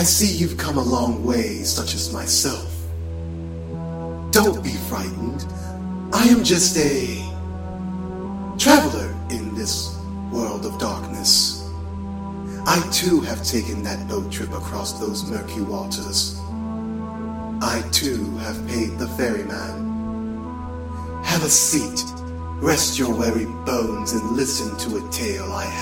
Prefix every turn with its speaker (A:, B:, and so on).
A: I see you've come a long way, such as myself. Don't be frightened. I am just a traveler in this world of darkness. I too have taken that boat trip across those murky waters. I too have paid the ferryman. Have a seat, rest your weary bones, and listen to a tale I have.